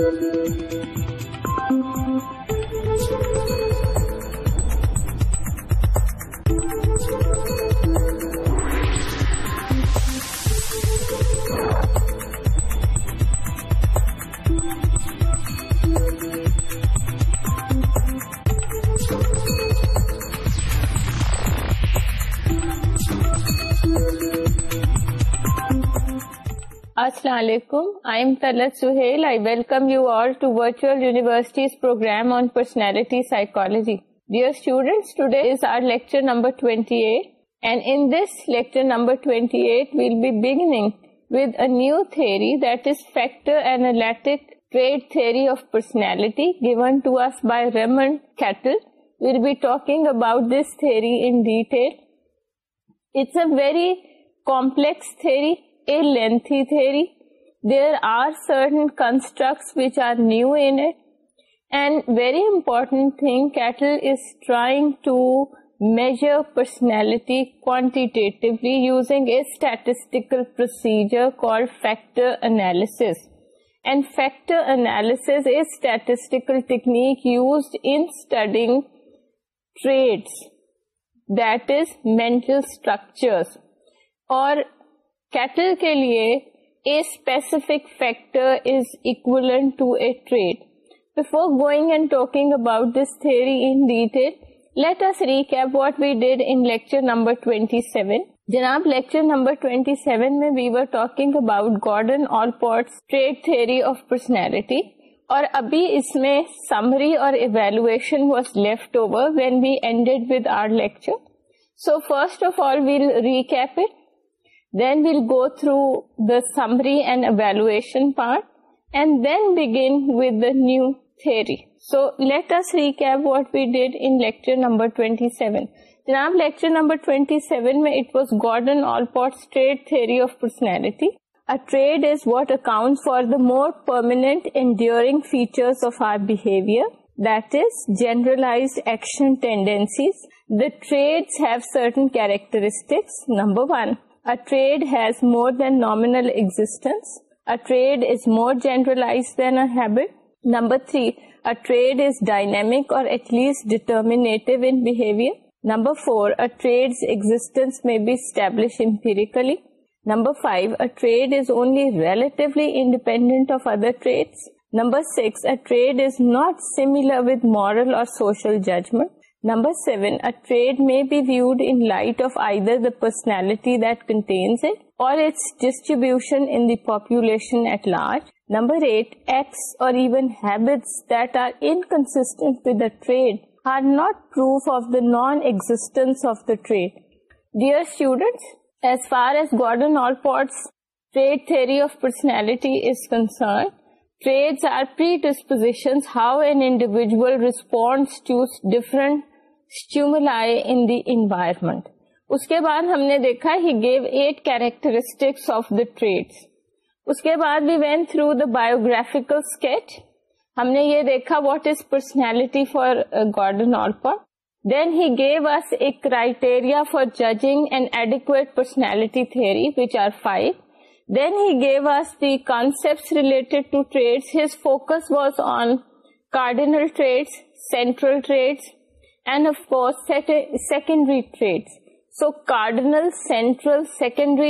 Thank you. 28 28 complex three a lengthy theory. There are certain constructs which are new in it. And very important thing, Cattle is trying to measure personality quantitatively using a statistical procedure called factor analysis. And factor analysis is statistical technique used in studying traits, that is mental structures. Or Cattell کے لیے a specific factor is equivalent to a trait before going and talking about this theory in detail let us recap what we did in lecture number 27 جناب lecture number 27 میں we were talking about Gordon Allport's trait theory of personality اور ابھی اس میں summary اور evaluation was left over when we ended with our lecture so first of all we'll recap it then we'll go through the evaluation part and then بگ و new theory so let us what we did thirty seventy seven میں trait is what account for the more permanent and enduring feature of our behaviour that is generalise action tendencies the trait have certain characteristics number one a trait has more than nominal more جنرائز dynamic اور social judgment number seven a trait may be viewed in light of I personality دیٹینسٹریشن eight اور trait are not proof of the non existence ڈیئرنڈ trait are disposition how and individual respond to different in the environment. اس کے بعد ہم نے دیکھا he gave eight characteristics of the اس کے بعد went through the biographical sketch ہم نے یہ دیکھا what is personality for Gordon Gordon then he gave us criteria for judging and adequate personality three which are five then he gave us the concept related to trait his focus was on cardinal traits central traits secondary ٹریڈسریٹ sect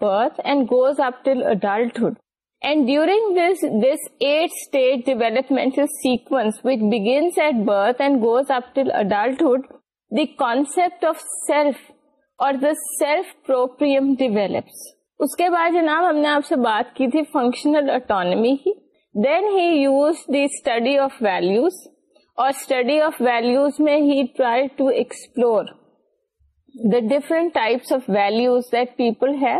birth goes Uppal اڈلٹہ at birth and goes اپٹل اڈلٹہ develops اس کے بعد جناب ہم نے آپ سے بات کی تھی فنکشنل اٹانمی کی then he use the study of values اور اسٹڈی آف ویلوز میں he try to explore the different types of values that people ہے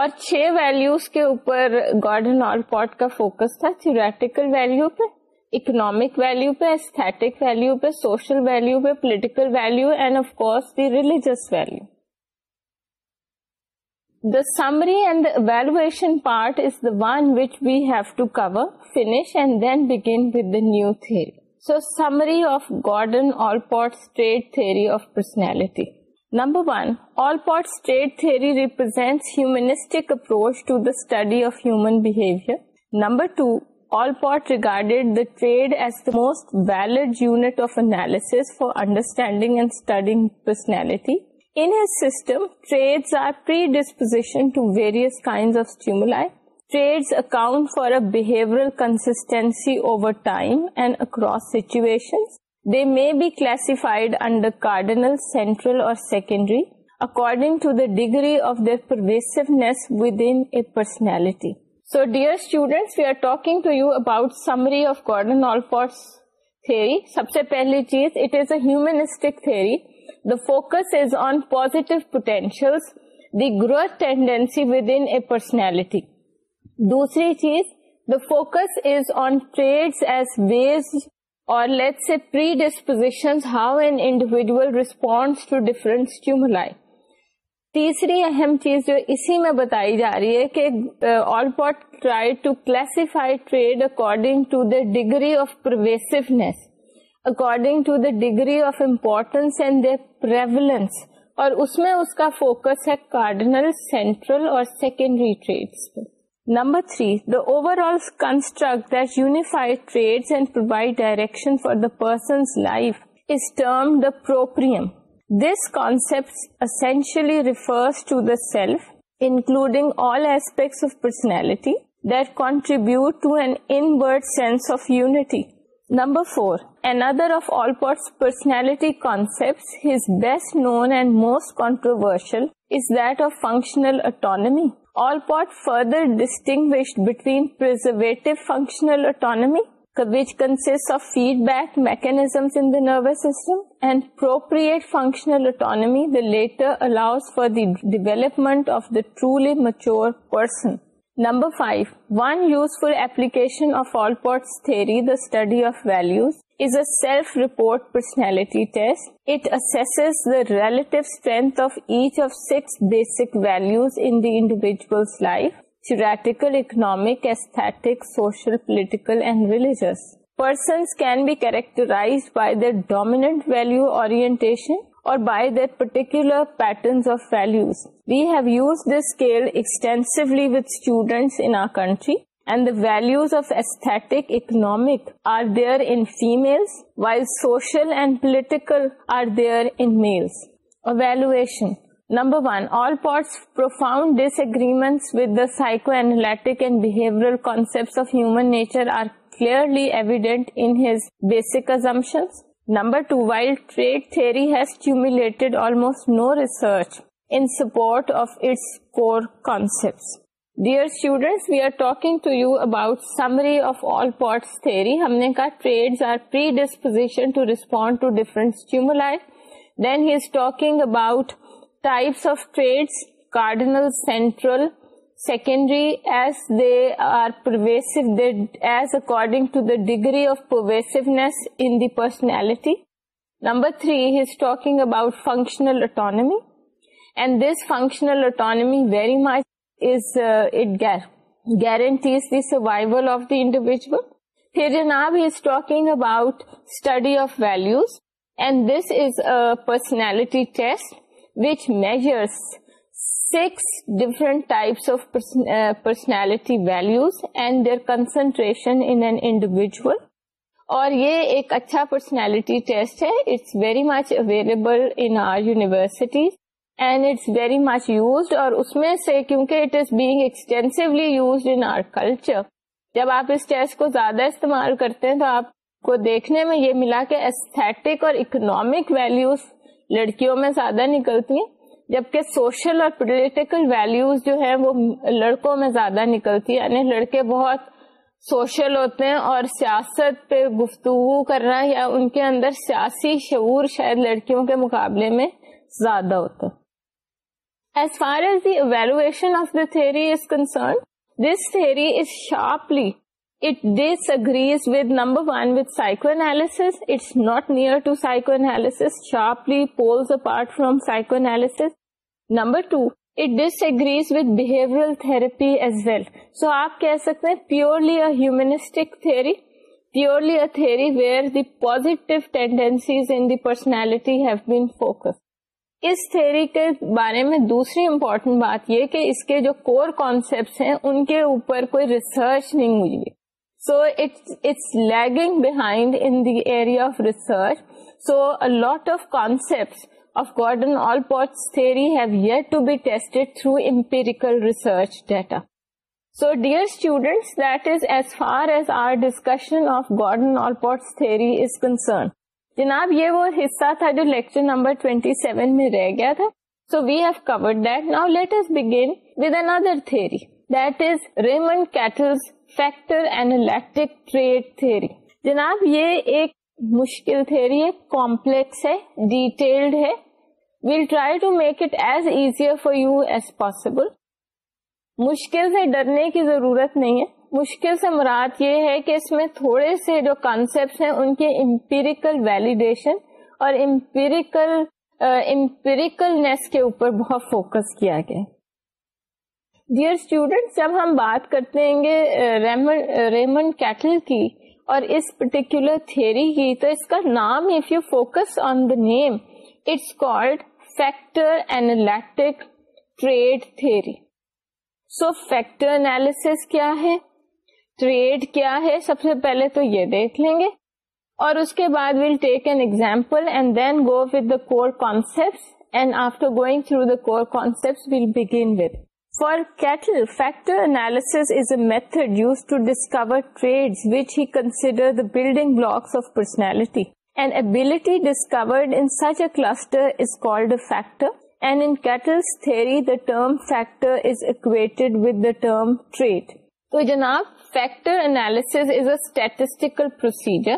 اور چھ ویلوز کے اوپر گوڈن اور فوکس تھا تھیوریٹیکل ویلو پہ اکنامک ویلو پہ استھیٹک ویلو پہ سوشل ویلو پہ political value and of course the religious value number two Allport regarded the trait as the most valid unit of analysis for understanding and study personality may be classified انڈرل central اور secondary according to the degree of their pervasiveness within personality so dear students we are talking to you about summary of کارڈنٹری سب سے پہلی چیز it is اے ہیومک تھے the focus is on potential the growth tendency within a personality دوسری چیز responds to different stimuli. تیسری اہم چیز جو اسی میں بتائی جا رہی ہے کہ Allport try to classify trait according to the degree of pervasiveness according to the degree of importance and prevalence اور اس میں اس کا فوکس ہے کارڈنل سینٹرل اور سیکنڈری ٹریڈس پہ number three the overall construct that unified trait and provide direction for the person's life is term the proprium this concept essentially refers to the self including all aspects of personality that contribute to N in sense of unity number four ایندرشل اٹانومیگوش between پرٹانمیٹ of feedback mechanisms in the nervous system and اپنشنل autonomy the latter allows فارپمنٹ of the truly much person relative strength of each of six basic values in داڈیویجلس لائفیکل economic ایسے social political and religious persons can be characterized by the dominant value orientation اور by their particular patterns of values we ہائیوز دسٹینسلیئر and political are دیئرسن number one all parts پروفاڈ disagreement with داکو اینلٹک and behaviours of human nature are clearly evident انس بیسکشنس number two وائلڈ trait تھے dear student we are talking to you about summary of Allport's theory ہم نے کہا trait are predisposition to respond to different then he is talking about types of traits secondary as they are پرویسوڈنگ to the degree of pervasive personality number three he's talking about functional autonomies functional autonomy much is it گارنٹیزیویژل about study of values and this is personality چیس which measures six different types of personality values and their concentration in an individual اور یہ ایک اچھا personality test ہے it's very much available in our and it's very much used اور اس میں سے کیونکہ it is being extensively culture جب آپ اس ٹیسٹ کو زیادہ استعمال کرتے ہیں تو آپ کو دیکھنے میں یہ ملا کہ استھیٹک اور اکنامک ویلوز لڑکیوں میں زیادہ نکلتی ہیں جبکہ سوشل اور پولیٹیکل ویلوز جو ہیں وہ لڑکوں میں زیادہ نکلتی ہے یعنی لڑکے بہت سوشل ہوتے ہیں اور سیاست پہ گفتگو کرنا یا ان کے اندر سیاسی شعور شاید لڑکیوں کے مقابلے میں زیادہ ہوتا as far as the evaluation of the theory is concern this theory is sharply the positive purely where the personality tendencies personality focus اس تھیری کے بارے میں دوسری امپورٹنٹ بات یہ کہ اس کے جو کور کانسیپٹس ہیں ان کے اوپر کوئی ریسرچ نہیں ہوئی so it's lagging behind sort of کانسپٹریو ٹو بیسٹا سو ڈیئرنڈ جناب یہ وہ حصہ تھا جو لیکچر نمبر ٹوینٹی سیون میں رہ گیا تھا so we've covered that now let us begin other theory is Raymond Cattell factor trait analytic جناب یہ ایک مشکل تھیوری ہے کمپلیکس ہے ڈیٹیلڈ ہے we'll try to make it as easier for you as possible مشکل سے ڈرنے کی ضرورت نہیں ہے مشکل سے مراد یہ ہے کہ اس میں تھوڑے سے جو کانسیپٹ ہیں ان کے امپیریکل ویلیڈیشن اور امپیریکل uh, کے اوپر بہت فوکس کیا گیا ڈیئر اسٹوڈینٹ جب ہم بات کرتے ہیں گے ریمنڈ کیٹل کی اور اس پرٹیکولر تھیری کی تو اس کا نام if you focus on the name it's called factor analytic trait theory so factor analysis کیا ہے ٹریڈ کیا ہے سب سے پہلے تو یہ دیکھ لیں گے اور اس کے بعد ول take an example and then go with the concept and after going through the concept will begin with for Cattell factor analysis method use to discover building بل personality and ability discovered factor and three the factored ویم trait تو جناب factor analysis is a statistical procedure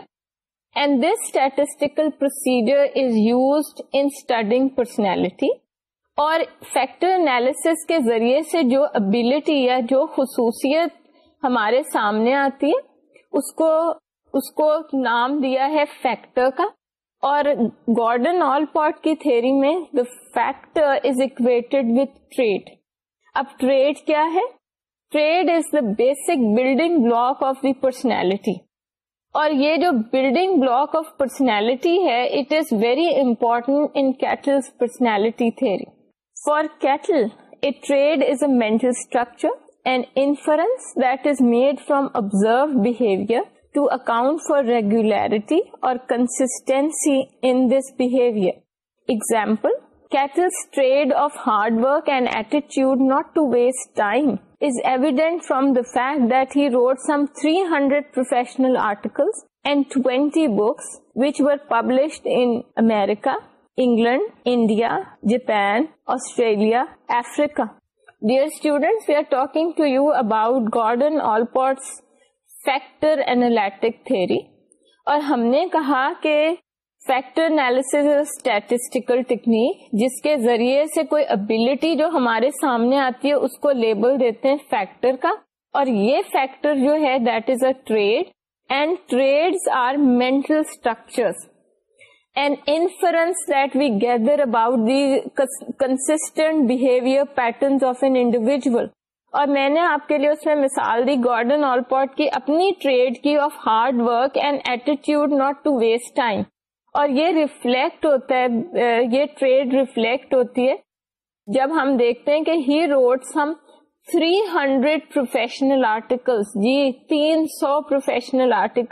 and this statistical procedure is use انٹڈنگ personality اور factor analysis کے ذریعے سے جو ability یا جو خصوصیت ہمارے سامنے آتی ہے اس کو اس کو نام دیا ہے فیکٹر کا اور گارڈن آل پارٹ کی تھیری میں the factor is equated with trait اب ٹریڈ کیا ہے trait is the basic building block of the personality اور یہ جو بلڈنگ بلاک آف پرسنالٹی ہے it is very important in Cattell personality theory for Cattell's a from observe behaviour to account for regularity اور published in America England India Japan Australia Africa dear students we are talking to you about Gordon factor analytic theory اور ہم نے کہا کہ factor analysis statistical technique جس کے ذریعے سے کوئی ابلٹی جو ہمارے سامنے آتی ہے اس کو لیبل دیتے ہیں فیکٹر کا اور یہ فیکٹر جو ہے that is a trait and trait are mental structure an an inference that we gather about the consistent behavior patterns of individual. اور میں نے آپ کے لیے اس میں مثال دی گارڈن آلپورٹ کی اپنی ٹریڈ کی of hard work and attitude not to waste time اور یہ ریفلیکٹ ہوتا ہے یہ ٹریڈ ریفلیکٹ ہوتی ہے جب ہم دیکھتے ہیں کہ he wrote some 300 hundred articles جی تین سو پروفیشنل اینڈ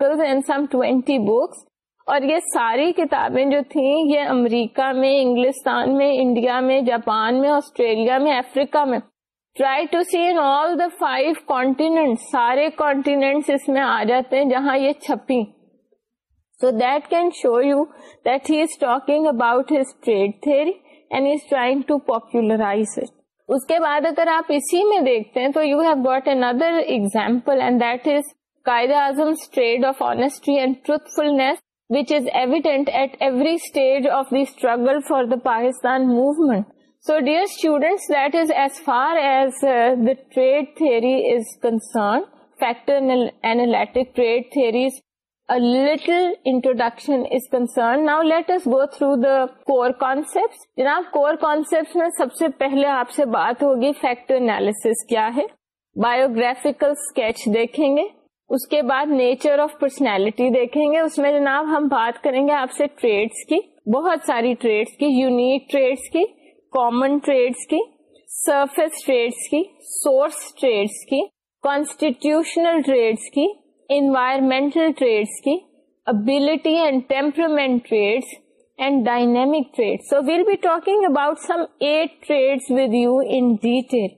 سم آرٹیکلٹی بکس اور یہ ساری کتابیں جو تھیں یہ امریکہ میں انگلستان میں انڈیا میں جاپان میں آسٹریلیا میں افریقہ میں try to see in all the five continent سارے کانٹینٹس اس میں آ جاتے ہیں جہاں یہ چھپی so that can show you that he is talking about his trait theory and trying to popularize it اس کے بعد اگر آپ اسی میں دیکھتے ہیں تو you have got N other example and that is Quaid Azam trait of honesty and truthfulness which is evident at every stage of the struggle for the Pakistan movement so dear students trait theory is concern فیکٹک trait theory introduction is concern now let us go through the concept جناب core concept میں سب سے پہلے آپ سے بات ہوگی فیکٹ اینالس کیا ہے بایوگرافیکل اسکیچ دیکھیں گے اس کے بعد نیچر آف پرسنالٹی دیکھیں گے اس میں جناب ہم بات کریں گے آپ سے ٹریڈس کی بہت ساری ٹریڈس کی یونیک ٹریڈس کی کامن ٹریڈس کی سرفیس ٹریڈس کی سورس ٹریڈس کی کانسٹیٹیوشنل ٹریڈس کی انوائرمنٹل ٹریڈس کی ability and temperament traits and dynamic trait so we'll be talking about some eight traits with you in detail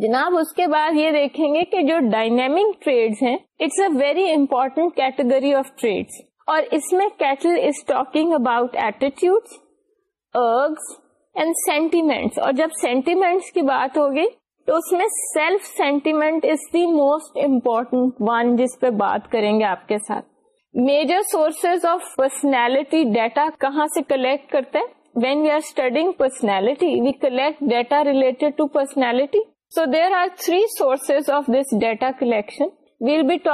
جناب اس کے بعد یہ دیکھیں گے کہ جو ڈائنمک ٹریڈ ہیں it's a very important category of trait اور اس میں Cattell is talking about attitude ergs and sentiments اور جب سینٹیمنٹس کی بات ہوگی تو اس میں self sentiment is the most important one جس پہ بات کریں گے آپ کے ساتھ major sources of personality data کہاں سے کلیکٹ کرتے ہیں when you are studying personality we collect data related to personality so there are three source of this data collection اور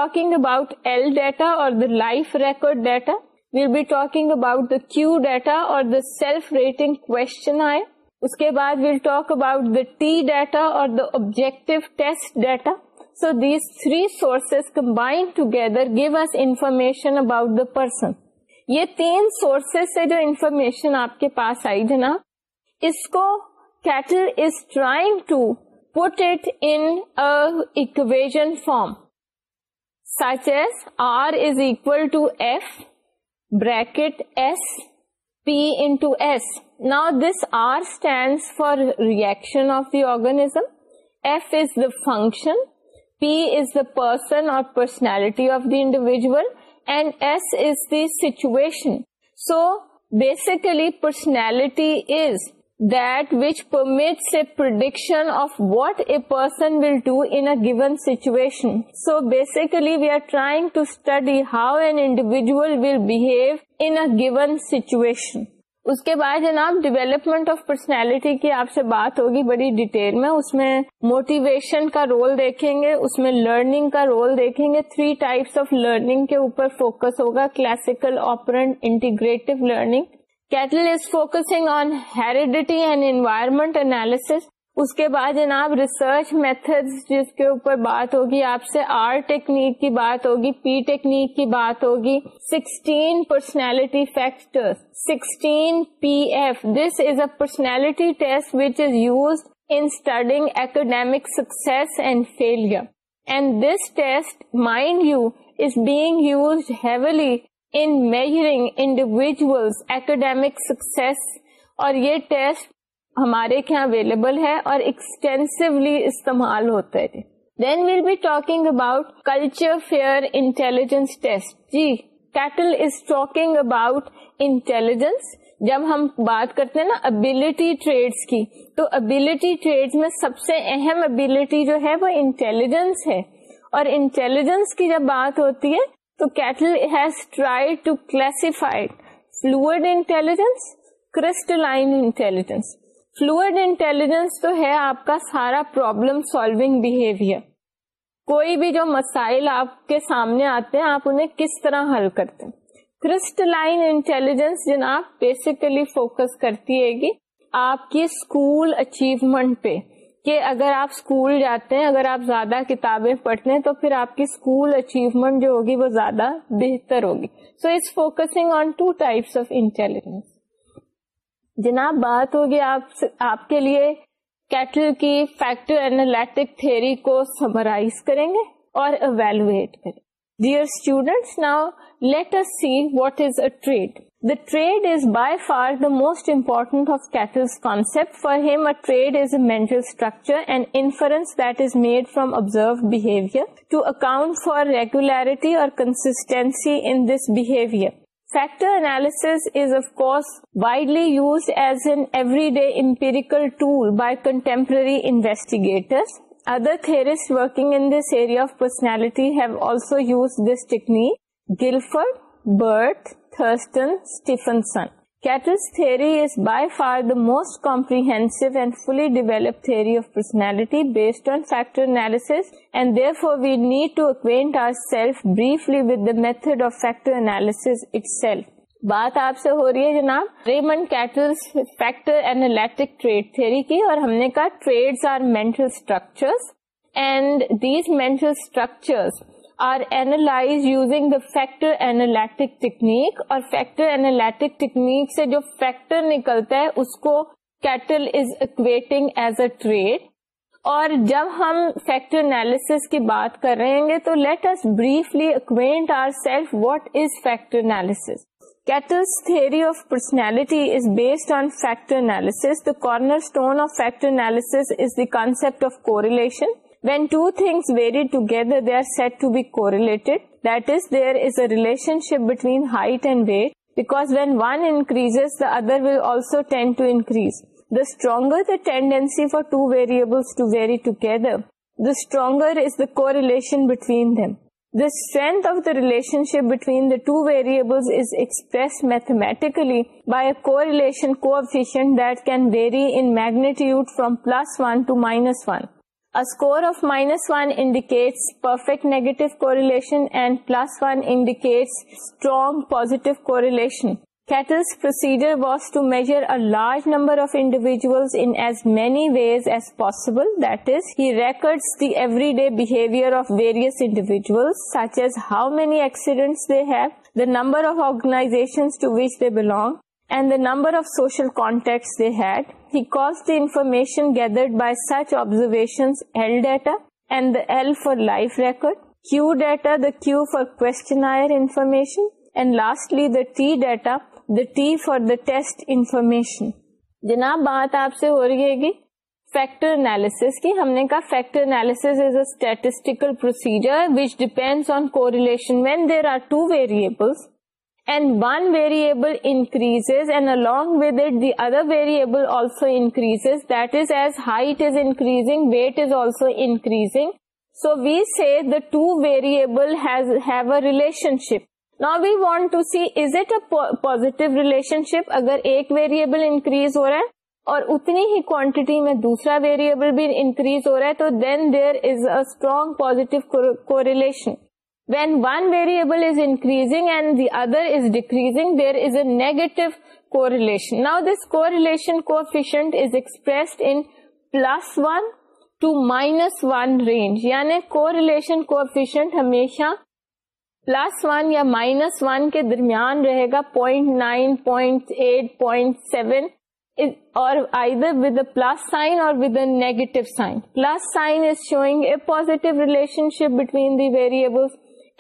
test data so these three sources combine together give us information about the person یہ تین sources سے جو information آپ کے پاس آئی جناب اس کو Cattell is trying to put it in a equation form such as R is equal to F bracket S P into S. Now this R stands for reaction of the organism, F is the function, P is the person or personality of the individual, and S is the situation. So basically personality is that which permits a prediction of what a person will do in a given situation. So basically we are trying to study how an individual will behave in a given situation. اس کے بعد جناب development of personality کی آپ سے بات ہوگی بڑی ڈیٹیل میں اس میں موٹیویشن کا رول دیکھیں گے اس میں لرننگ کا رول دیکھیں گے تھری ٹائپس آف لرننگ کے اوپر فوکس ہوگا classical operant integrative learning Cattell is focusing on heredity and environment analysis اس کے بعد جناب ریسرچ میتھڈ جس کے اوپر بات ہوگی آپ سے آر ٹیکنیک کی بات ہوگی پی ٹیکنیک کی بات ہوگی sixteen personality factor sixteen P F this is a personality test which is used studying academic success and failure and this test mind you is being used heavily in measuring individual academic success اور یہ test ہمارے یہاں available ہے اور extensively استعمال ہوتا ہے then we'll be talking about culture fair intelligence test جی Cattell is talking about intelligence جب ہم بات کرتے ہیں نا ابلیٹی ٹریڈس کی تو ابلیٹی ٹریڈ میں سب سے اہم ابلیٹی جو ہے وہ انٹیلیجنس ہے اور انٹیلیجنس کی جب بات ہوتی ہے تو Cattell has try to classified fluid intelligence crystalline intelligence intelligence fluid تو ہے آپ کا سارا پرابلم سالوگ بہیویئر کوئی بھی جو مسائل آپ کے سامنے آتے ہیں آپ انہیں کس طرح حل کرتے ہیں کرسٹلائن انٹیلیجنس جن آپ بیسیکلی فوکس کرتی ہے گی آپ کی اسکول اچیومنٹ پہ کہ اگر آپ اسکول جاتے ہیں اگر آپ زیادہ کتابیں پڑھتے ہیں تو پھر آپ کی اسکول اچیومنٹ جو ہوگی وہ زیادہ بہتر ہوگی so it's focusing on two types of intelligence جناب بات ہوگی آپ آپ کے لیے کیٹل کی فیکٹر اینالٹک تھیری کو سمرائز کریں گے اور اویلویٹ کریں گے students now late us see what is a trait The trade is by far the most important of Cattle's concept. For him, a trade is a mental structure, an inference that is made from observed behavior to account for regularity or consistency in this behavior. Factor analysis is, of course, widely used as an everyday empirical tool by contemporary investigators. Other theorists working in this area of personality have also used this technique. Guilford, Burt, Thurston Stephenson Cattell's theory is by far the most comprehensive and fully develop theory of personality based on factor analysis and there we need to acquaint are self briefly with the method of factor itself. Itself بات آپ سے ہو رہی ہے جناب Raymond Cattell's factor analytic trait theory کی اور ہم نے کہا trait are mental structures and these mental structures are analyse using the factor analytic technique اور فیکٹر اینالٹک ٹیکنیک سے جو فیکٹر نکلتا ہے اس کو Cattell is equating as a trait اور جب ہم فیکٹر انالیس کی بات کر رہے ہیں گے تو let us briefly acquaint are self what is factor analysis Cattell's theory of personality is based on factor analysis the cornerstone of factor analysis is the concept of correlation wait two thing vary together that is there is a relationship between height and weight back when ونکریز the other the stronger is the correlation between them the strength of the relationship between two variables is express mathematically by a کون very in magnitude from plus one to minus one A score of -1 indicates perfect negative correlation and +1 indicates strong positive correlation. Kettle's procedure was to measure a large number of individuals in as many ways as possible. That is, he records the everyday behavior of various individuals, such as how many accidents they have, the number of organizations to which they belong, and the number of social gathered by such observation کونڈ lastly the T data the T for the test information جناب بات آپ سے ہو رہی ہے factor analysis کی ہم نے کہا factor analysis is اےکل procedure which depend on correlation when there are two variables and one variable increase and those that height is increasing weight is also increase so we see the two variable relationship نا we want to see is it positive relationship اگر ایک variable increase ہو رہا ہے اور اتنی ہی quantity میں دوسرا ویریئبل بھی انکریز ہو رہا ہے تو then there is a positive correlation when one variable is increasing decreasing there is a ریلیشنشنٹرشن کون کے درمیان رہے گا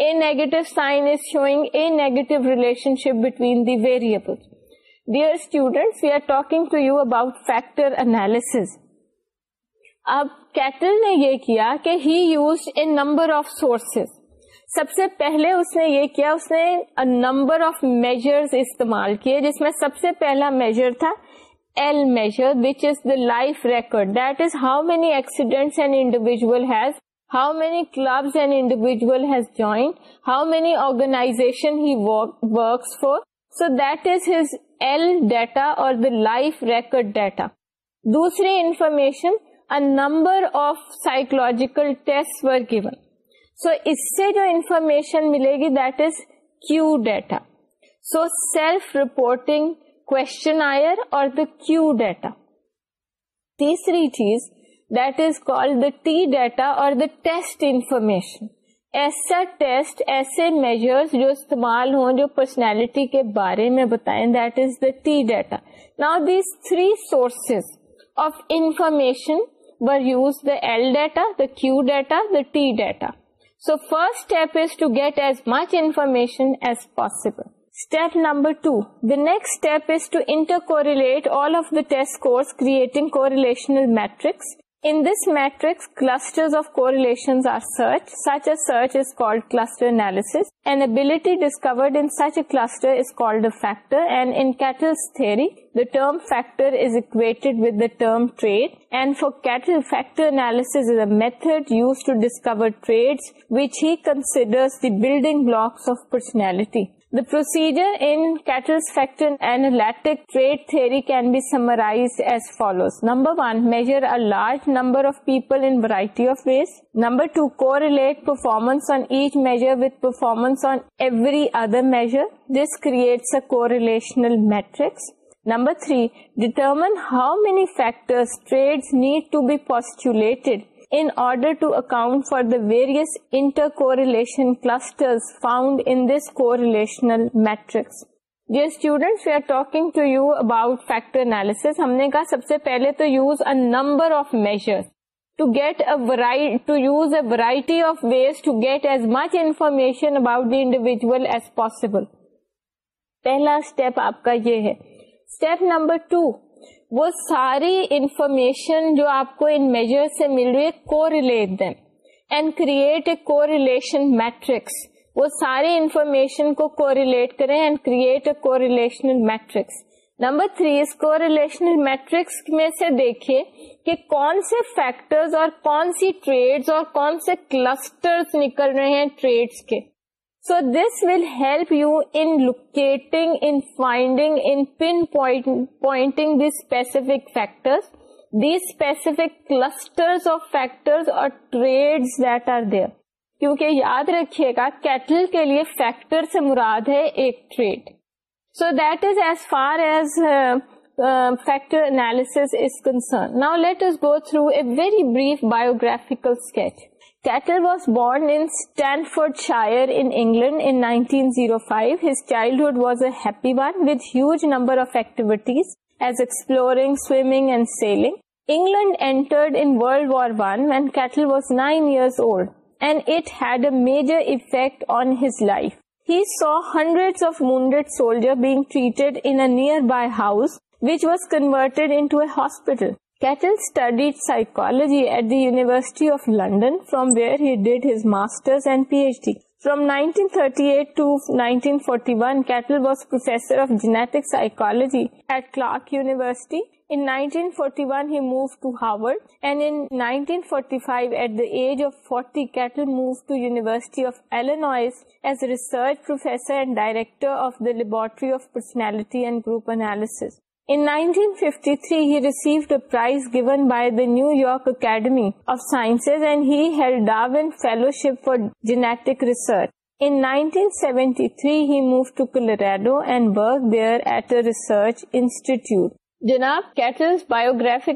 a negative sign is showing a negative relationship between the variables. Dear students, we are talking to you about factor analysis. اب Cattell نے یہ کیا کہ he use a number of sources سب سے پہلے اس نے یہ کیا اس نے نمبر آف میجر استعمال کیے جس میں سب سے پہلا میجر تھا L major which is the life record that is how many accidents and individual has how many club and individual how many organization for so that is his L data اور life record data دوسری information of psychological given so اس سے جو information ملے گی that is Q data so self reporting choir اور Q data تیسری چیز that is called the T data or the test information. ایسا ٹیسٹ ایسے میزرس جو استعمال ہوں جو پرسنالٹی کے بارے میں بتائیں L data the Q data the T data so first get as much information as possible step number two the next step is to intercorrelate all of the test scores creating matrix method use to discover trait which he considers building blocks of personality The procedure in Cattle's-Fecton and Lattic trait theory can be summarized as follows. Number one, measure a large number of people in variety of ways. Number two, correlate performance on each measure with performance on every other measure. This creates a correlational matrix. Number three, determine how many factors traits need to be postulated various interrelation کہا سب سے پہلے variety of ways to get as much information about the individual as possible پہلا step آپ کا یہ ہے step number two وہ ساری انفارمیشن جو آپ کو ان میجر سے مل رہی ہے کو relate and create a correlation matrix وہ ساری انفارمیشن کو کو ریلیٹ کریں اینڈ کریٹ اے کو ریلیشنل میٹرکس نمبر تھری اس کو ریلیشنل میٹرکس میں سے دیکھیے کہ کون سے فیکٹرز اور کون سی ٹریڈ اور کون سے کلسٹر نکل رہے ہیں ٹریڈس کے so this will help you in locating that are there کیونکہ یاد رکھیے گا کیٹل کے لیے فیکٹر سے مراد ہے ایک trait so that is as far as factor analysis is concern now let us go through a very brief biographical sketch Cattell was born Staffordshire childhood was اےپی one with huge number was nine year old and it had a major effect on his life he saw hundred of wounded soldier being treat a nearby house which was convert in hospital Cattell studies psychology at the university of London from where he did his ماسٹروجی at Clark university forty one he move to Harvard and in forty five at the age of forty move to university director of laboratory of personality and group analysis New York academies فارٹکن seventy three he move Tudu and there ایٹرچ institute جناب Cattell biography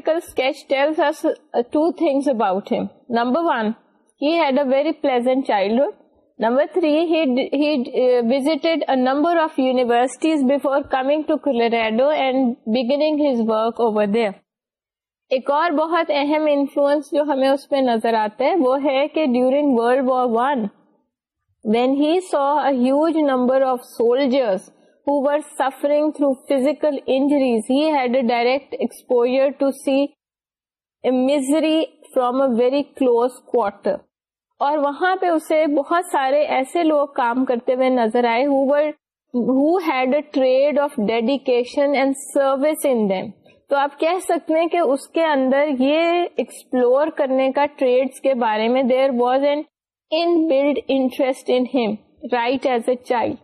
about number one had a very pleasant childhood number three of ایک اور during war one when he saw huge number of soldiers exposure had a direct exposure from a very close quarter. اور وہاں پہ اسے بہت سارے ایسے لوگ کام کرتے ہوئے نظر آئے تو آپ کہہ سکتے ہیں بارے میں there was an inbuilt interest right as a child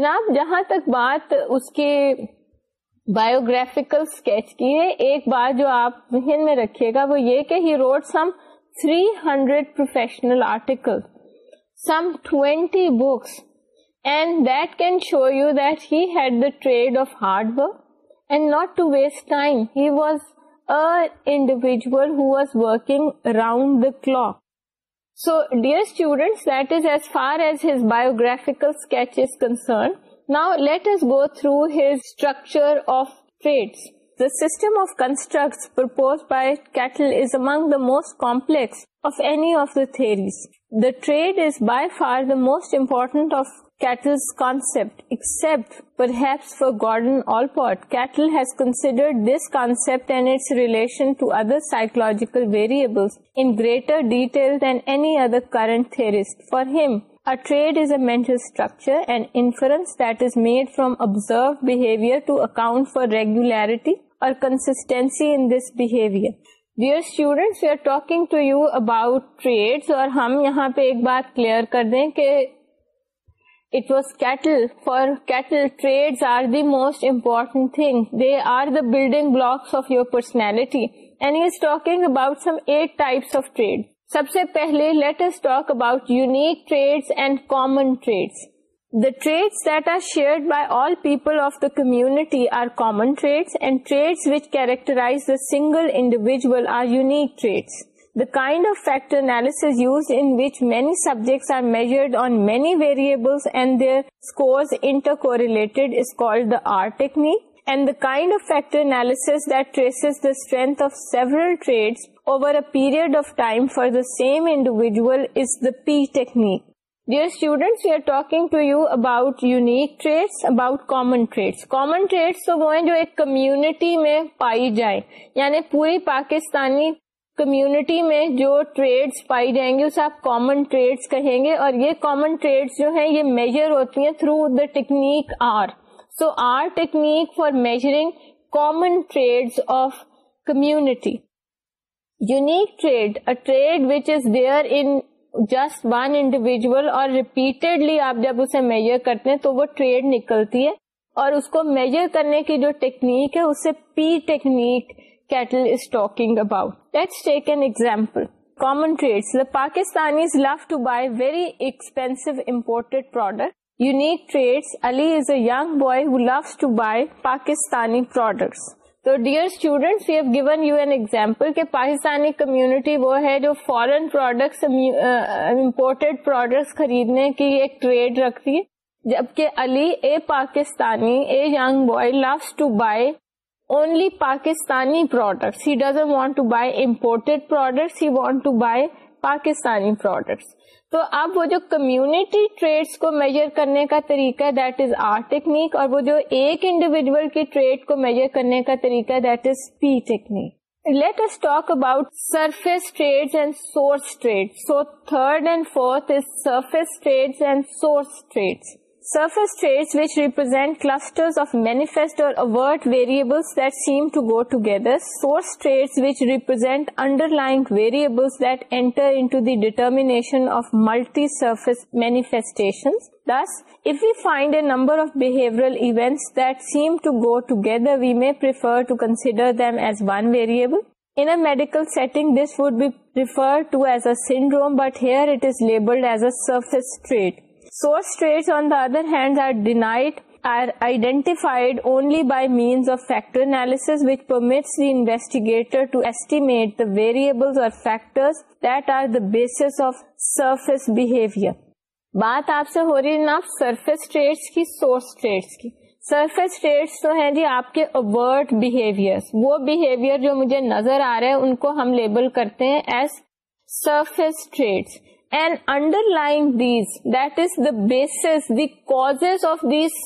جناب جہاں تک بات اس کے بایوگرافیکل اسکیچ کی ہے ایک بات جو آپ ذہن میں رکھیے گا وہ یہ wrote some 300 professional articles, some 20 books, and that can show you that he had the trade of hard work and not to waste time. He was an individual who was working around the clock. So, dear students, that is as far as his biographical sketch is concerned. Now, let us go through his structure of trades. The system of construct پر most complex the trait for the most important کیٹلپٹ and its ریلیشنوجیکل variable greater detail than any other کرنٹریز for his a structure اینڈرنس that is made from observe behaviour to account for regularity consistency this behaviour dear students trait اور ہم یہاں پہ ایک بات clear کر دیں کہ it was Cattell for Cattell trait are the most important thing they are the building blocks of your personality and you ارکنگ about some eight types of trait سب سے پہلے let's talk about unique trait and common trait The traits that are shared by all people of the community are common traits, and traits which characterize the single individual are unique traits. The kind of factor analysis used, in which many subjects are measured on many variables and their scores intercorrelated, is called the R technique. And the kind of factor analysis that traces the strength of several traits over a period of time for the same individual is the P technique. Dear students trait about common trait common trait تو وہ ہیں جو ایک community میں پائی جائے یعنی پوری Pakistani community میں جو ٹریڈ پائی جائیں گے اسے آپ کامن ٹریڈس کہیں گے اور یہ کامن ٹریڈس جو ہیں یہ میجر ہوتی ہیں through the technique R so R technique for measuring common traits of community unique trait trait which is there in just one individual اور ریپیٹیڈلی آپ جب اسے میجر کرتے ہیں تو وہ ٹریڈ نکلتی ہے اور اس کو میجر کرنے کی جو ٹیکنیک ہے اسے P technique Cattell is talking about let's take an example common traits Pakistani love to buy very expensive imported product unique trait Ali is a young boy loves to buy Pakistani products تو dear students you have given an example کہ Pakistani community وہ ہے جو foreign products imported products خریدنے کی ایک trade رکھتی جبکہ علی اے Pakistani a young boy loves to buy only Pakistani products he doesn't want to buy imported products he want to buy Pakistani products تو اب وہ جو کمیونٹی ٹریڈس کو میجر کرنے کا طریقہ دیٹ از آر ٹیکنیک اور وہ جو ایک انڈیویجل کی ٹریڈ کو میجر کرنے کا طریقہ that is P technique let us talk about surface trait and source trait so third and fourth is surface trait and source traits Surface traits which represent clusters of manifest or overt variables that seem to go together. Source traits which represent underlying variables that enter into the determination of multi-surface manifestations. Thus, if we find a number of behavioral events that seem to go together, we may prefer to consider them as one variable. In a medical setting, this would be referred to as a syndrome, but here it is labeled as a surface trait. Source other identified only by means of فیٹرسٹیگیٹل base surface behaviour بات آپ سے ہو رہی ہے نا surface کی source source traits کی surface تو ہیں جی آپ کے اوورٹ بہیویئر وہ بہیویئر جو مجھے نظر آ رہے ہیں ان کو ہم لیبل کرتے ہیں as surface surface traits and under line these that is the base دی کو سرفیس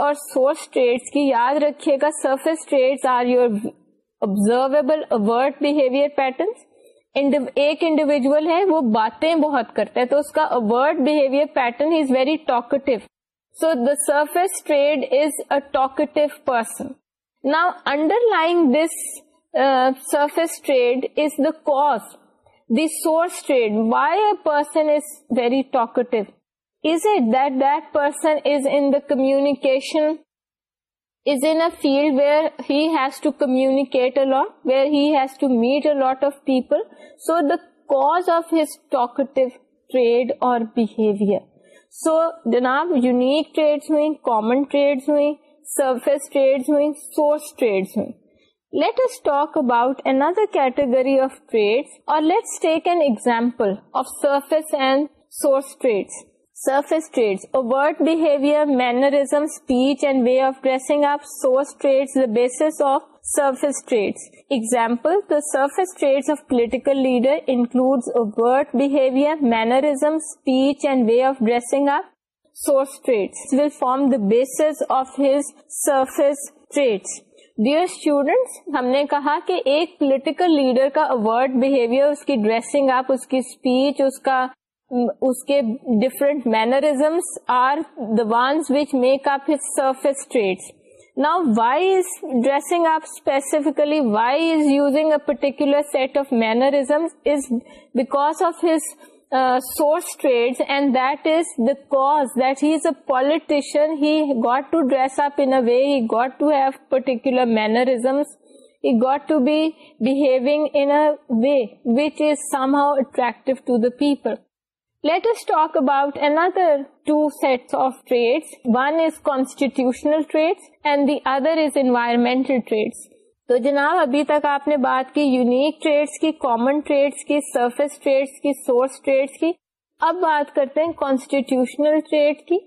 اور سورس ٹریڈس کی یاد رکھیے گا surface traits are your observable overt behaviour pattern ایک انڈیویجل ہے وہ باتیں بہت کرتا ہے تو اس کا overt behaviour pattern is very talkative so the surface trait is a talkative person now under line this surface trait is داز the source trait Y a person is very talkative is a person is in the communication is in a field where has to communicate a lot where he has to meet a lot of people so the cause of his talkative trait اور behaviour so جناب unique trait ہوئیں common trait ہوئیں surface trait ہوئی source traits ہوئیں let about another category of trait اور base of surface examples political leader include O word behaviour mannerism speech and way of dress up source trait will form the basis of his surface traits dear students ہم نے کہا کہ ایک political leader کا overt behaviour اس کی dressing up اس کی اسپیچ اس کا اس کے different mannerisms are the ones which make up surface traits now why is dressing up specifically why is using a particular set of mannerism because of his source trades, and that is the cause that he is a politician. He got to dress up in a way, he got to have particular mannerisms, he got to be behaving in a way which is somehow attractive to the people. Let us talk about another two sets of traits. One is constitutional traits and the other is environmental traits. تو جناب ابھی تک آپ نے بات کی unique traits کی common traits کی سرفیس ٹریڈس کی سورس ٹریڈس کی اب بات کرتے ہیں کانسٹیٹیوشنل ٹریڈ کی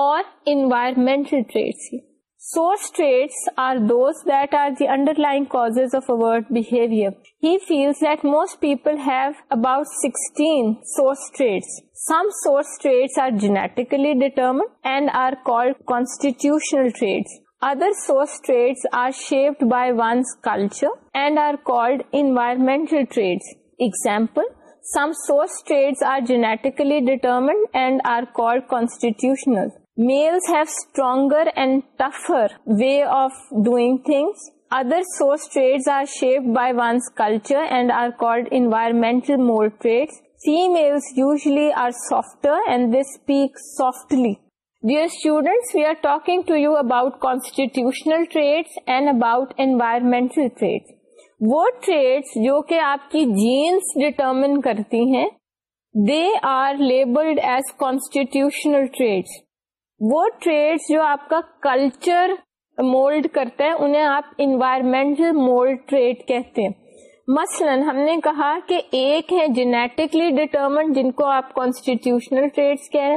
اور انوائرمنٹل ٹریڈس کی source traits are those that are the underlying cause of overt behaviour he feels that most people have about sixteen source traits some source traits are genetically determined and are called constitutional traits Other source traits are shaped by one's culture and are called environmental traits. Example, some source traits are genetically determined and are called constitutional. Males have stronger and tougher way of doing things. Other source traits are shaped by one's culture and are called environmental mold traits. Females usually are softer and they speak softly. we students we are talking about constitutional traits and about environmental traits. وہ traits جو کہ آپ کی genes determine کرتی ہیں they are labelled as constitutional traits وہ traits جو آپ کا کلچر مولڈ کرتا ہے انہیں آپ انوائرمنٹل مولڈ ٹریڈ کہتے ہیں مثلا ہم نے کہا کہ ایک ہے جینیٹکلی determined جن کو آپ کانسٹیٹیوشنل ٹریڈس ہیں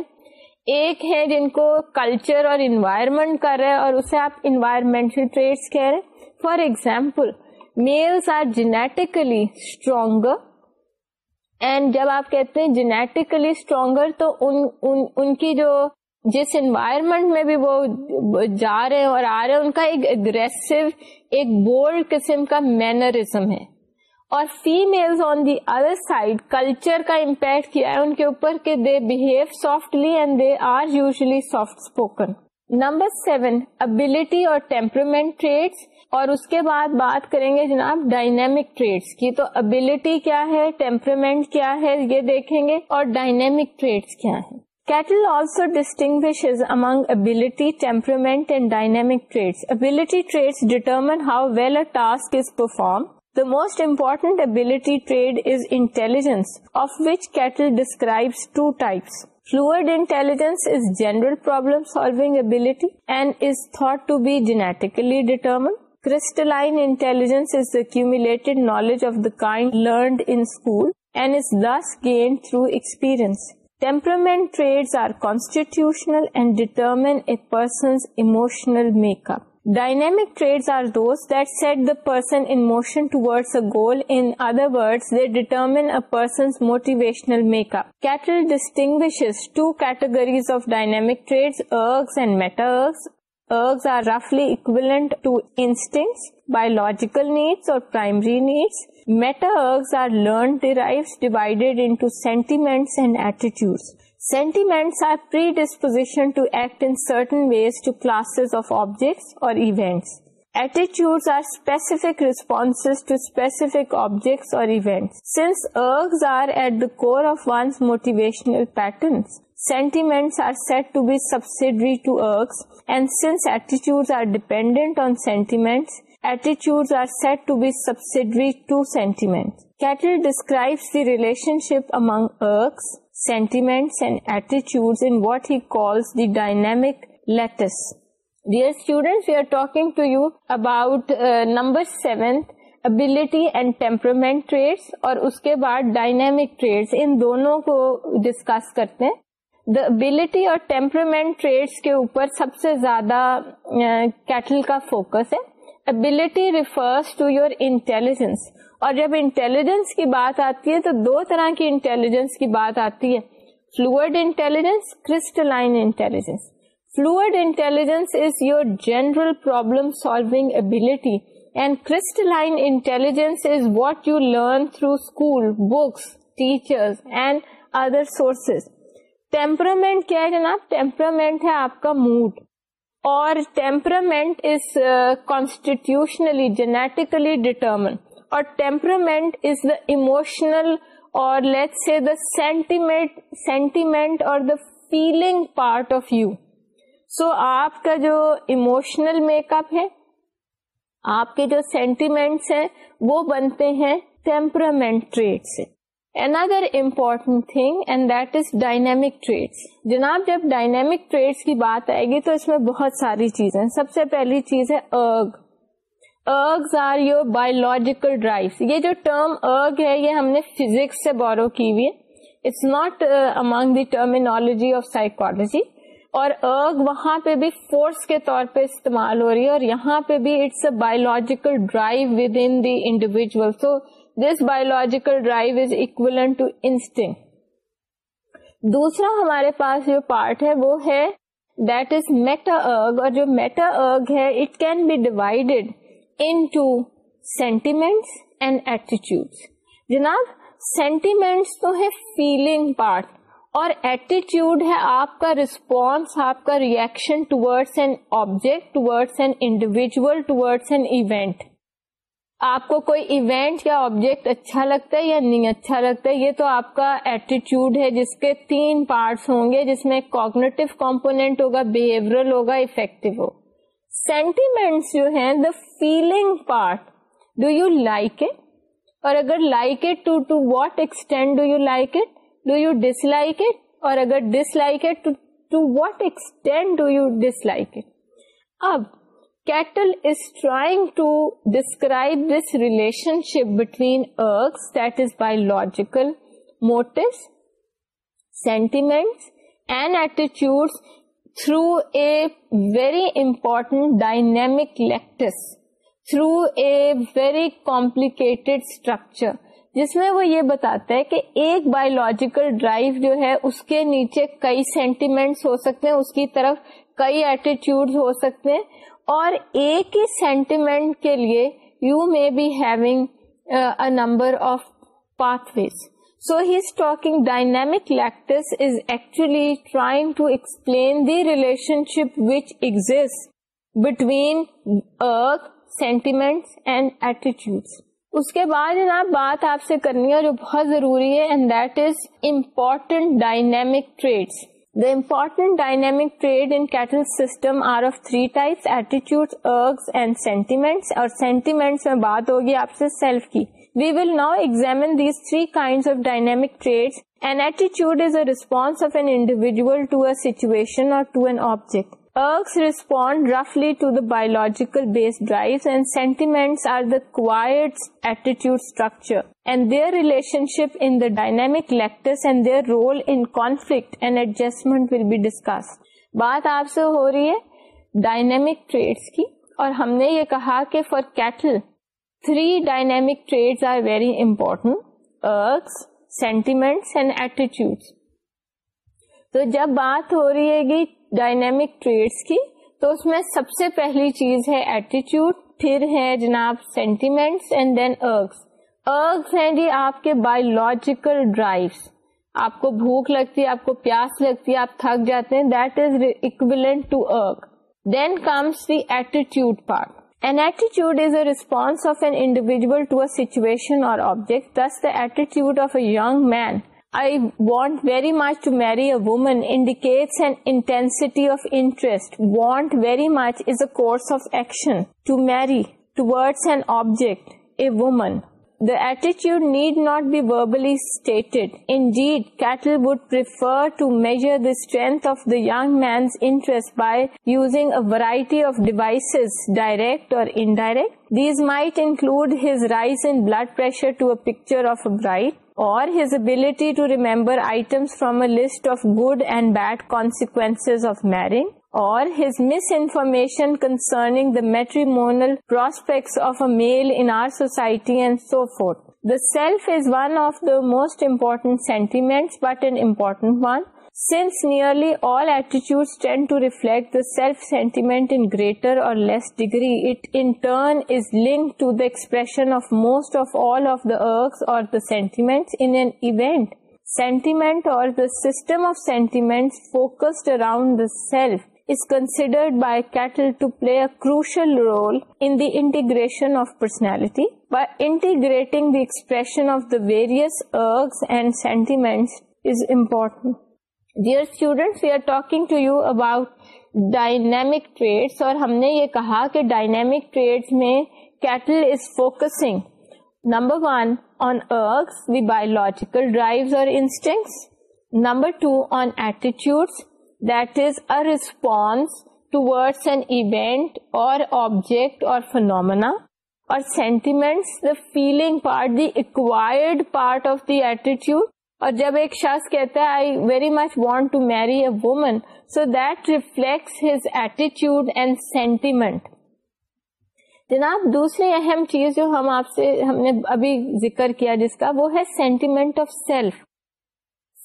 ایک ہے جن کو کلچر اور انوائرمنٹ کر رہے اور اسے آپ انوائرمنٹل ٹریٹس کہہ رہے for example males are genetically stronger and جب آپ کہتے ہیں جینیٹکلی اسٹرانگر تو ان ان, ان کی جو جس انوائرمنٹ میں بھی وہ جا رہے ہیں اور آ رہے ہیں ان کا ایک اگریسو ایک بولڈ قسم کا مینرزم ہے اور female on the other side culture کا امپیکٹ کیا ہے ان کے اوپر کہ they they behave softly and are usually soft spoken number seven ability اور ٹیمپرمنٹ ٹریڈس اور اس کے بعد بات کریں گے جناب ڈائنمک ٹریڈس کی تو ابلیٹی کیا ہے ٹیمپرمنٹ کیا ہے یہ دیکھیں گے اور ڈائنمک ٹریڈس کیا ہے Cattell also distinguish among ability temperament and dynamic traits ability traits determine how well a task is perform The most important ability trait is intelligence, of which Kettle describes two types. Fluid intelligence is general problem-solving ability and is thought to be genetically determined. Crystalline intelligence is the accumulated knowledge of the kind learned in school and is thus gained through experience. Temperament traits are constitutional and determine a person's emotional makeup. Dynamic traits are those that set the person in motion towards a goal. In other words, they determine a person's motivational makeup. Cattle distinguishes two categories of dynamic traits, ergs and meta-ergs. Ergs are roughly equivalent to instincts, biological needs or primary needs. Meta-ergs are learned derivatives divided into sentiments and attitudes. Sentiments are predisposition to act انٹن ways to classes of objects اور specific response to specific objects اور sentiments are set to be subsidiary to ergs and since attitudes are dependent on sentiments attitudes to be subsidiary to sentiment Cattell describe the relationship among ergs sentiments and attitudes and he calls the dynamic lattice there student you are talking to you about number seventh ability and temperament traits اور اس کے بعد dynamic trait ان دونوں کو discuss کرتے ہیں the ability اور ٹیمپرمنٹ ٹریڈس کے اوپر سب سے زیادہ کیٹل uh, کا فوکس ہے ability refers to your intelligence اور جب انٹیلیجنس کی بات آتی ہے تو دو طرح کی انٹیلیجنس کی بات آتی ہے fluid intelligence crystalline intelligence fluid intelligence is your general problem solving ability and crystalline intelligence is what you learn through school books teachers temperament کیا ہے جناب ٹیمپرامنٹ ہے آپ کا موڈ اور temperament is constitutionally genetically determine اور temperament is the emotional اور let see the sentiment sentiment اور the feeling part of you so آپ کا جو اموشنل میک اپ ہے آپ کے جو سینٹیمنٹس ہیں وہ بنتے ہیں ٹیمپرامنٹ ٹریٹ سے Another important thing and that is dynamic traits. جناب جب ڈائنیمک ٹریڈس کی بات آئے گی تو اس میں بہت ساری چیزیں سب سے پہلی چیز ہے erg ergs are your biological drive یہ جو ٹرم ارگ ہے یہ ہم نے فزکس سے بورو کی ہوئی it's not among the terminology of psychology اور ارگ وہاں پہ بھی فورس کے طور پہ استعمال ہو رہی ہے اور یہاں پہ بھی it's a biological drive within the individual so this biological drive is equivalent to instinct دوسرا ہمارے پاس جو پارٹ ہے وہ ہے دیٹ از میٹا ارگ اور جو میٹا ارگ ہے it can be divided into sentiments and ایٹیچیوڈ جناب سینٹیمنٹس تو ہے فیلنگ پارٹ اور ایٹیچیوڈ ہے آپ کا ریسپانس آپ کا reaction towards an object towards an individual towards an event آپ کو کوئی ایونٹ یا آبجیکٹ اچھا لگتا ہے یا نہیں اچھا لگتا ہے یہ تو آپ کا ایٹیٹیوڈ ہے جس کے تین پارٹس ہوں گے جس میں کوگنیٹو کمپونیٹ ہوگا بہیورل ہوگا افیکٹو ہو sentiments part do you like it اور اگر like it to what extend do you like it do you dislike it اور اگر dislike it to what extend do you dislike it اب to is trying to describe this relationship between motives, sentiments and attitudes through a very important dynamic lattice through a very complicated structure جس میں وہ یہ بتاتا ہے کہ ایک biological drive جو ہے اس کے نیچے کئی سینٹیمنٹس ہو سکتے ہیں اس کی طرف کئی ایٹیچیوڈ ہو سکتے ہیں اور ایک ہی سینٹیمنٹ کے لیے you may be having number of pathways so he is talking dynamic lattice is actually trying to explain the relationship which exist between erg sentiment and ایٹیچیوڈ اس کے بعد جناب بات آپ سے کرنی ہے جو بہت ضروری ہے and that is important dynamic traits the important dynamic trait system are of three type ایٹیچیوڈ ارگس اینڈ سینٹیمنٹ اور سینٹیمنٹس میں بات ہوگی آپ سے سیلف کی we will now examine these three kinds of dynamic trait and attitude is a response an individual اور to an object ERGs respond roughly to the biological based drives and sentiments are the quiet attitude structure and their relationship in the dynamic lectus and their role in conflict and adjustment will be discussed. بات آپ سے ہو رہی ہے dynamic traits کی اور ہم نے یہ کہا کہ for Cattell three dynamic traits are very important ergs sentiments and ایٹیچیوڈ تو جب بات ہو رہی ہے گی ڈائنمک ٹریڈس کی تو اس میں سب سے پہلی چیز ہے ایٹیچیوڈ پھر ہے جناب sentiments and then ergs ergs ہیں جی آپ کے بایولوجیکل ڈرائیوس آپ کو بھوک لگتی ہے آپ کو پیاس لگتی ہے آپ تھک جاتے ہیں that is equivalent to erg then comes the ایٹیچیوڈ part An attitude is a response of an individual to a situation or object. Thus, the attitude of a young man I want very much to marry a woman indicates an intensity of interest. Want very much is a course of action. To marry, towards an object, a woman. The attitude need not be verbally stated. Indeed, Cattle would prefer to measure the strength of the young man's interest by using a variety of devices, direct or indirect. These might include his rise in blood pressure to a picture of a bride, or his ability to remember items from a list of good and bad consequences of marrying, or his misinformation concerning the matrimonial prospects of a male in our society, and so forth. The self is one of the most important sentiments, but an important one. Since نیئرلیٹیچیوڈ tend to reflect self sentiment اور less ڈیگرینٹی sentiment اور system of sentiment focused around the self is considered by Cattell crucial role integration of personality by integrating the aspiration of the various urges and sentiments is important dear students we are talking to you about dynamic traits اور ہم نے یہ کہا کہ dynamic traits میں Cattell is focusing number one on biological drives اور instincts number two on attitudes that is a response to world and event or object or phenomena or sentiments feeling part the part of the attitude اور جب ایک شخص کہتا ہے I very much want to marry a woman so that reflect his ایٹیچیوڈ and sentiment جناب دوسری اہم چیز جو ہم آپ سے ہم نے ابھی ذکر کیا جس کا وہ ہے sentiment of self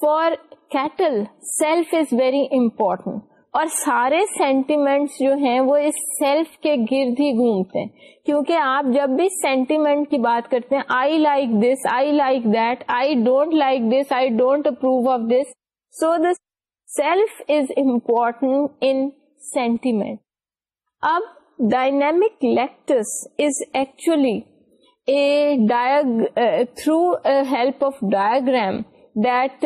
for Cattell self is very important اور سارے سینٹیمنٹس جو ہیں وہ اس سیلف کے گرد ہی گھومتے ہیں کیونکہ آپ جب بھی سینٹیمنٹ کی بات کرتے ہیں I like this I like that I don't like this I don't approve of this so this self is important in sentiment اب dynamic lattice is actually a through help of diagram that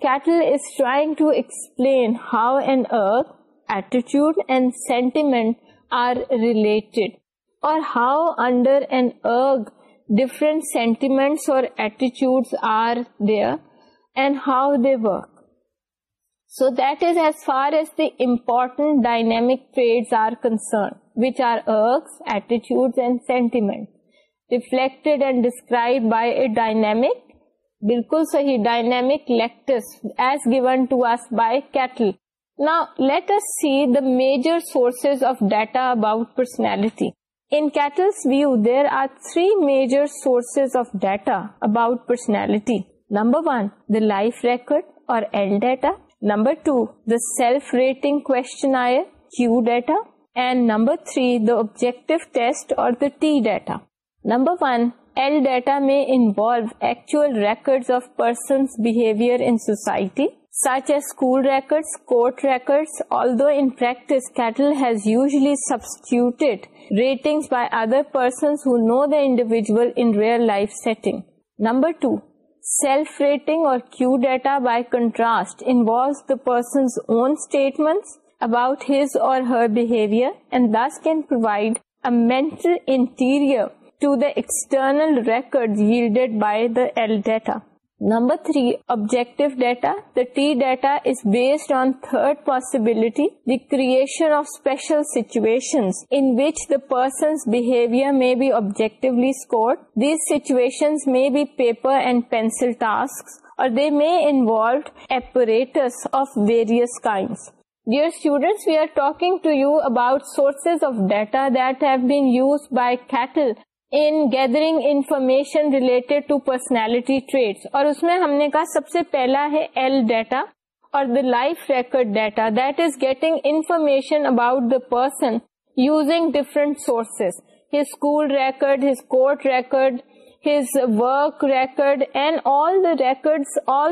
Cattle is trying to explain how on earth attitude and sentiment are related, or how under an erg different sentiments or attitudes are there and how they work. So that is as far as the important dynamic traits are concerned, which are ergs, attitudes and sentiments, reflected and described by a dynamic بالکل صحیح lattice as given to by Cattell نا see the major sources of data about personality number one the life record اور اور the T data number one L data میں involve actual record of person's behaviour individual real life setting number two self rating اور person's own statement about his or her behaviour and this can provide a mental interior to the external record lead by the data number three object creation of situation میں بھی objectively میں be paper and pencil task اور the میں involved apparatus kind dear students we are talking to you about sources of data that has بیوز by Cattell related to personality traits اور اس میں ہم نے کہا سب سے پہلا ہے ایل ڈیٹا اور the life record data that is getting information about the person using different sources his school record his collected all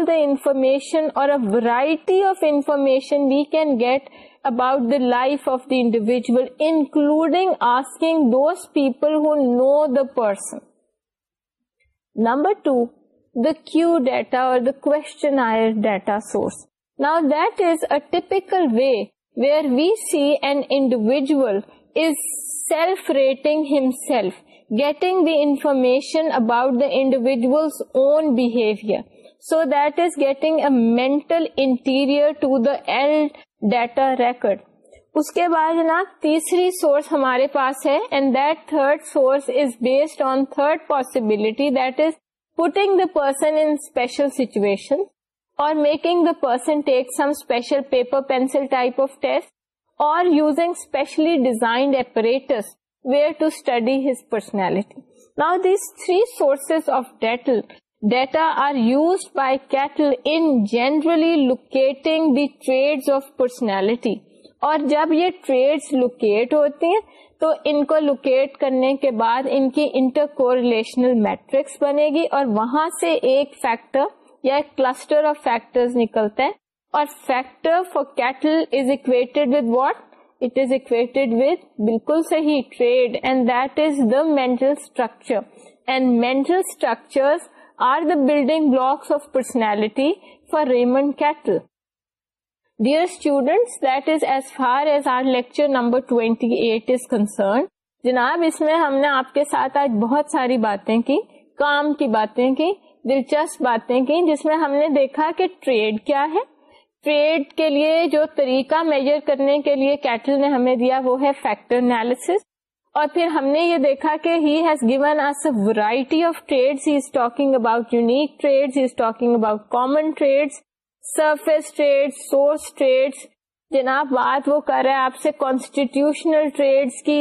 the information اور a variety of information we can get about the life of the individual, including asking those people who know the person. Number two, the Q data or the questionnaire data source. Now that is a typical way where we see an individual is self-rating himself, getting the information about the individual's own behavior. So that is getting a mental interior to the data record اس کے بعد جناب تیسری source ہمارے پاس ہے and that third source is based on third possibility that is putting the person in special situation اور making the person take some special paper pencil type of test اور using specially designed apparatus where to study his personality now these three sources of detail data are use by Cattell in generally locating the trait of personality اور جب یہ traits locate ہوتی ہیں تو ان کو locate کرنے کے بعد ان کی انٹر کو ریلیشنل میٹرکس بنے گی اور وہاں سے ایک فیکٹر یا ایک کلسٹر آف فیکٹر نکلتا ہے اور factor four Cattell is equated with what it is equated with بالکل صحیح trait and that is the mental structure and mental structure for ر number twenty eight is concerned جناب اس میں ہم نے آپ کے ساتھ آج بہت ساری باتیں کی کام کی باتیں کی دلچسپ باتیں کی جس میں ہم نے دیکھا کہ ٹریڈ کیا ہے ٹریڈ کے لیے جو طریقہ میجر کرنے کے لیے کیٹل نے ہمیں دیا وہ ہے فیکٹر انالیس اور پھر ہم نے یہ دیکھا کہ he has given us variety of traits is talking about unique trait is talking about common traits surface trait source traits جناب بات وہ کر رہے آپ سے کانسٹیٹیوشنل ٹریڈس کی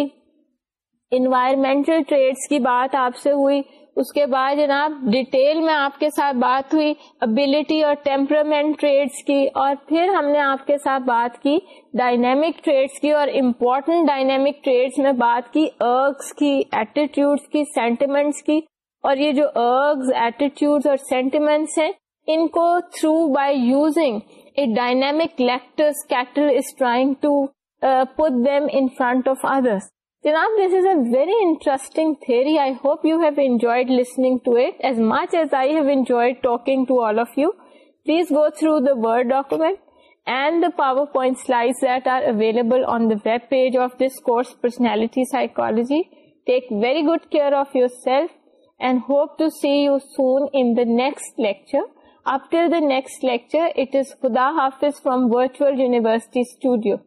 انوائرمنٹل ٹریڈس کی بات آپ سے ہوئی اس کے بعد جناب ڈیٹیل میں آپ کے ساتھ بات ہوئی ابلیٹی اور ٹیمپرمنٹ ٹریڈس کی اور پھر ہم نے آپ کے ساتھ بات کی ڈائنیمک ٹریڈس کی اور امپورٹنٹ ڈائنیمک ٹریڈس میں بات کی ارگس کی ایٹیٹیوڈس کی سینٹیمنٹس کی اور یہ جو ارگز ایٹیٹیوڈ اور سینٹیمنٹس ہیں ان کو through by using a dynamic لیکٹر is trying to put them in front of others Janab, this is a very interesting theory. I hope you have enjoyed listening to it as much as I have enjoyed talking to all of you. Please go through the Word document and the PowerPoint slides that are available on the web page of this course, Personality Psychology. Take very good care of yourself and hope to see you soon in the next lecture. Up till the next lecture, it is Khuda Hafiz from Virtual University Studio.